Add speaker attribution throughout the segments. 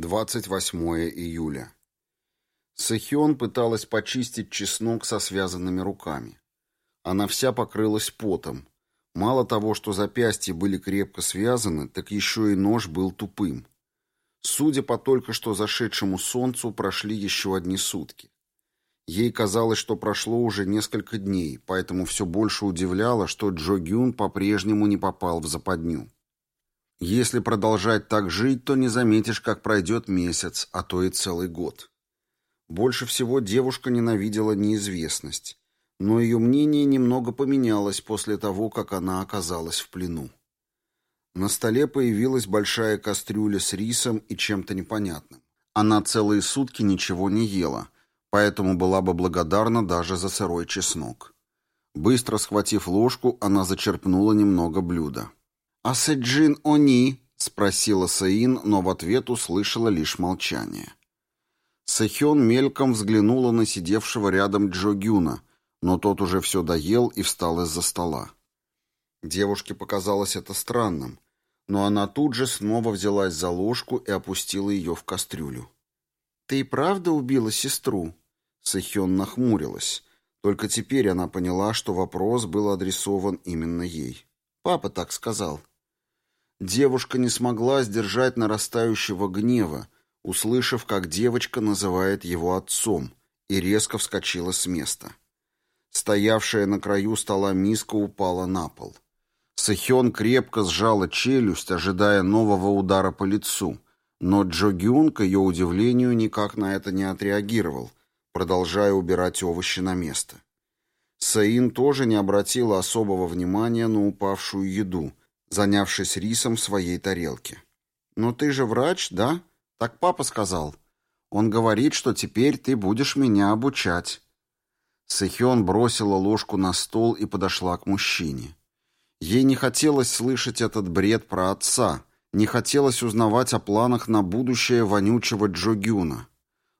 Speaker 1: 28 июля. Сэхён пыталась почистить чеснок со связанными руками. Она вся покрылась потом. Мало того, что запястья были крепко связаны, так еще и нож был тупым. Судя по только что зашедшему солнцу, прошли еще одни сутки. Ей казалось, что прошло уже несколько дней, поэтому все больше удивляло, что Джо Гюн по-прежнему не попал в западню. Если продолжать так жить, то не заметишь, как пройдет месяц, а то и целый год. Больше всего девушка ненавидела неизвестность, но ее мнение немного поменялось после того, как она оказалась в плену. На столе появилась большая кастрюля с рисом и чем-то непонятным. Она целые сутки ничего не ела, поэтому была бы благодарна даже за сырой чеснок. Быстро схватив ложку, она зачерпнула немного блюда. «А Сэджин они?» — спросила Саин, но в ответ услышала лишь молчание. Сэхён мельком взглянула на сидевшего рядом Джо Гюна, но тот уже все доел и встал из-за стола. Девушке показалось это странным, но она тут же снова взялась за ложку и опустила ее в кастрюлю. «Ты и правда убила сестру?» Сэхён нахмурилась. Только теперь она поняла, что вопрос был адресован именно ей. «Папа так сказал». Девушка не смогла сдержать нарастающего гнева, услышав, как девочка называет его отцом, и резко вскочила с места. Стоявшая на краю стола миска упала на пол. Сэхён крепко сжала челюсть, ожидая нового удара по лицу, но Джо Гюн, к ее удивлению, никак на это не отреагировал, продолжая убирать овощи на место. Саин тоже не обратила особого внимания на упавшую еду — занявшись рисом в своей тарелке. «Но ты же врач, да? Так папа сказал. Он говорит, что теперь ты будешь меня обучать». Сэхён бросила ложку на стол и подошла к мужчине. Ей не хотелось слышать этот бред про отца, не хотелось узнавать о планах на будущее вонючего Джогюна.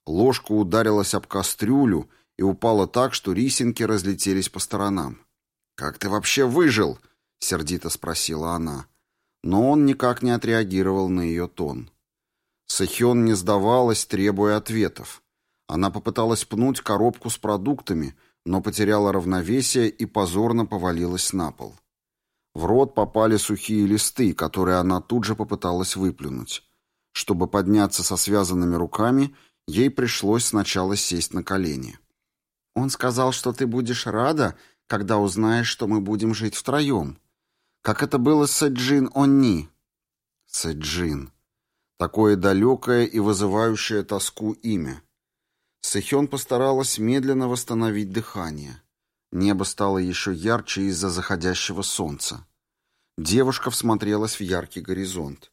Speaker 1: Ложка ударилась об кастрюлю и упала так, что рисинки разлетелись по сторонам. «Как ты вообще выжил?» — сердито спросила она. Но он никак не отреагировал на ее тон. Сэхён не сдавалась, требуя ответов. Она попыталась пнуть коробку с продуктами, но потеряла равновесие и позорно повалилась на пол. В рот попали сухие листы, которые она тут же попыталась выплюнуть. Чтобы подняться со связанными руками, ей пришлось сначала сесть на колени. «Он сказал, что ты будешь рада, когда узнаешь, что мы будем жить втроем», как это было с Сэджин Онни? Сэджин. Такое далекое и вызывающее тоску имя. Сэхён постаралась медленно восстановить дыхание. Небо стало еще ярче из-за заходящего солнца. Девушка всмотрелась в яркий горизонт.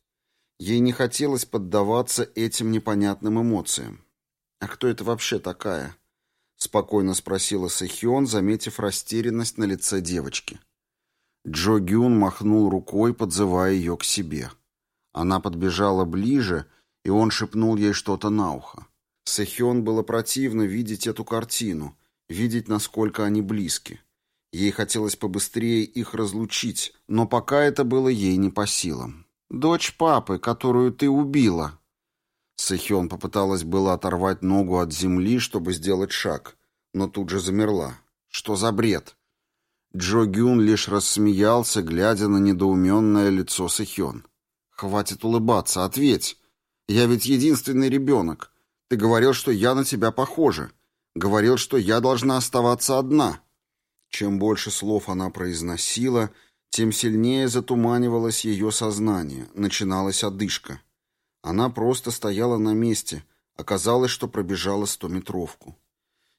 Speaker 1: Ей не хотелось поддаваться этим непонятным эмоциям. «А кто это вообще такая?» — спокойно спросила Сэхён, заметив растерянность на лице девочки. Джо Гюн махнул рукой, подзывая ее к себе. Она подбежала ближе, и он шепнул ей что-то на ухо. Сэхён было противно видеть эту картину, видеть, насколько они близки. Ей хотелось побыстрее их разлучить, но пока это было ей не по силам. «Дочь папы, которую ты убила!» Сэхён попыталась было оторвать ногу от земли, чтобы сделать шаг, но тут же замерла. «Что за бред?» Джо Гюн лишь рассмеялся, глядя на недоуменное лицо Сэхён. «Хватит улыбаться, ответь. Я ведь единственный ребенок. Ты говорил, что я на тебя похожа. Говорил, что я должна оставаться одна». Чем больше слов она произносила, тем сильнее затуманивалось ее сознание, начиналась одышка. Она просто стояла на месте, оказалось, что пробежала стометровку.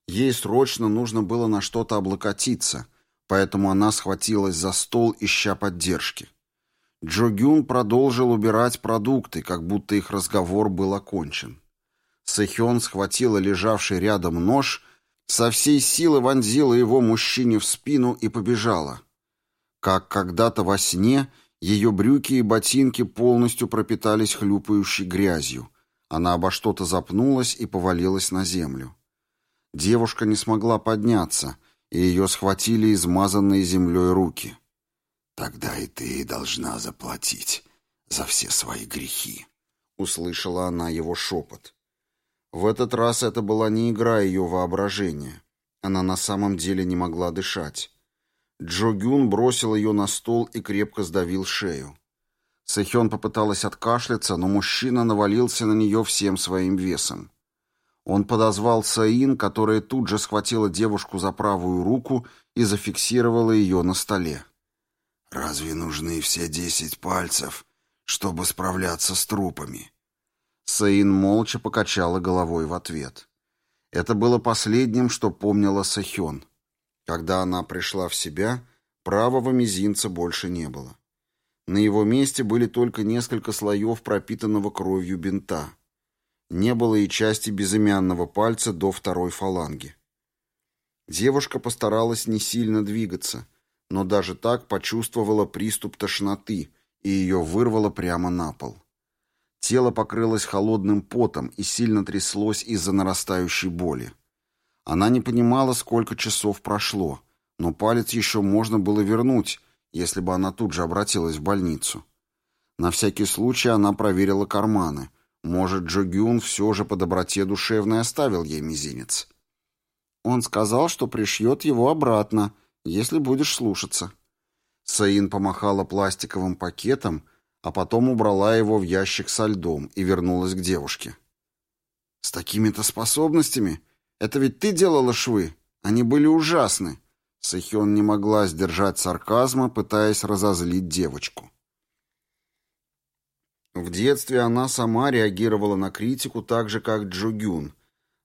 Speaker 1: Ей срочно нужно было на что-то облокотиться — поэтому она схватилась за стол, ища поддержки. Джо Гюн продолжил убирать продукты, как будто их разговор был окончен. Сэхён схватила лежавший рядом нож, со всей силы вонзила его мужчине в спину и побежала. Как когда-то во сне, ее брюки и ботинки полностью пропитались хлюпающей грязью. Она обо что-то запнулась и повалилась на землю. Девушка не смогла подняться — и ее схватили измазанные землей руки.
Speaker 2: «Тогда и ты должна заплатить за все свои грехи», —
Speaker 1: услышала она его шепот. В этот раз это была не игра ее воображения. Она на самом деле не могла дышать. Джо Гюн бросил ее на стол и крепко сдавил шею. Сэхён попыталась откашляться, но мужчина навалился на нее всем своим весом. Он подозвал Саин, которая тут же схватила девушку за правую руку и зафиксировала ее на столе. «Разве нужны все десять пальцев, чтобы справляться с трупами?» Саин молча покачала головой в ответ. Это было последним, что помнила Сахён. Когда она пришла в себя, правого мизинца больше не было. На его месте были только несколько слоев пропитанного кровью бинта. Не было и части безымянного пальца до второй фаланги. Девушка постаралась не сильно двигаться, но даже так почувствовала приступ тошноты, и ее вырвало прямо на пол. Тело покрылось холодным потом и сильно тряслось из-за нарастающей боли. Она не понимала, сколько часов прошло, но палец еще можно было вернуть, если бы она тут же обратилась в больницу. На всякий случай она проверила карманы. Может, Джо Гюн все же по доброте душевной оставил ей мизинец. Он сказал, что пришьет его обратно, если будешь слушаться. Саин помахала пластиковым пакетом, а потом убрала его в ящик со льдом и вернулась к девушке. «С такими-то способностями? Это ведь ты делала швы? Они были ужасны!» Сэхён не могла сдержать сарказма, пытаясь разозлить девочку. В детстве она сама реагировала на критику так же, как Джугюн.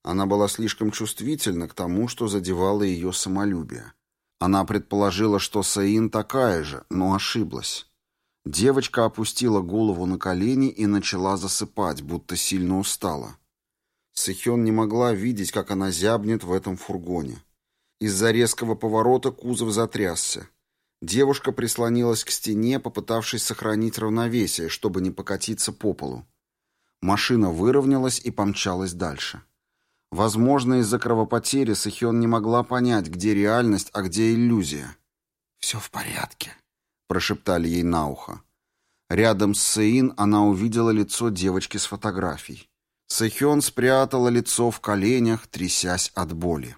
Speaker 1: Она была слишком чувствительна к тому, что задевало ее самолюбие. Она предположила, что Саин такая же, но ошиблась. Девочка опустила голову на колени и начала засыпать, будто сильно устала. Сэхён не могла видеть, как она зябнет в этом фургоне. Из-за резкого поворота кузов затрясся. Девушка прислонилась к стене, попытавшись сохранить равновесие, чтобы не покатиться по полу. Машина выровнялась и помчалась дальше. Возможно, из-за кровопотери Сахион не могла понять, где реальность, а где иллюзия. «Все в порядке», — прошептали ей на ухо. Рядом с Сеин она увидела лицо девочки с фотографией. Сэхён спрятала лицо в коленях, трясясь от боли.